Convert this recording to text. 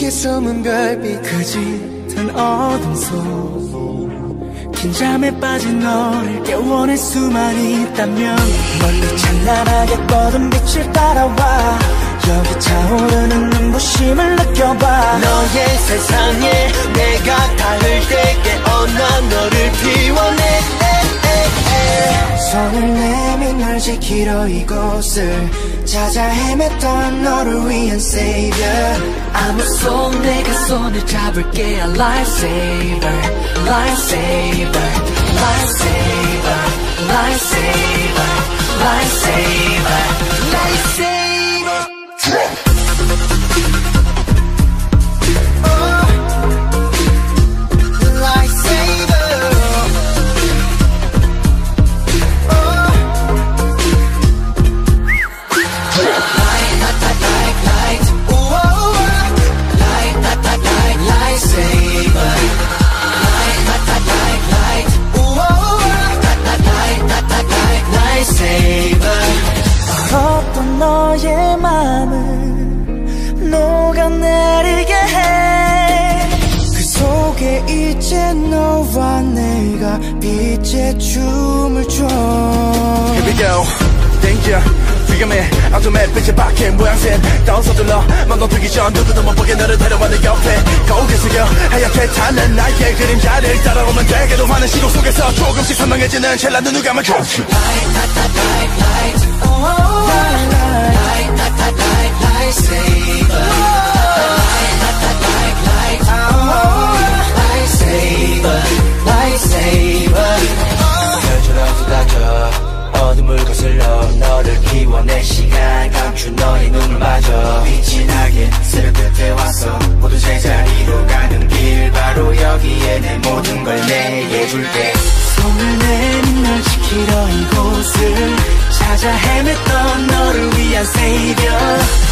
네게 숨은 별빛 그 짙은 어둠 속. 긴장에 빠진 너를 깨워낼 수만 있다면 멀리 찬란하게 뻗은 빛을 따라와. 여기 차오르는 눈부심을 느껴봐. 너의 세상에 내가 닿을 때 깨어나 너를 피워내. 손을 널 지키러 이곳을 찾아 헤맸던 너를 위한 savior 아무 손 내가 손을 잡을게 Lifesaver Lifesaver Lifesaver Lifesaver Lifesaver 너의 마음을 녹아내리게 해 그 속에 이제 너와 내가 빛의 춤을 춰. Here we go. Danger 위험해 어둠의 빛의 박힌 모양새. 다운 서둘러 맘너들기 전 누구도 못 보게 너를 데려와 내 옆에. 거울에 숙여 하얗게 타는 나의 그림자를 따라오면 되게도 많은 시도 속에서 조금씩 선명해지는 찰나 눈을 감아 조금씩 별처럼 쏟아져 어둠을 거슬러 너를 피워 내게줄게 손을 내민 널 지키러 이곳을 찾아 헤맸던 너를 위한 돼줄게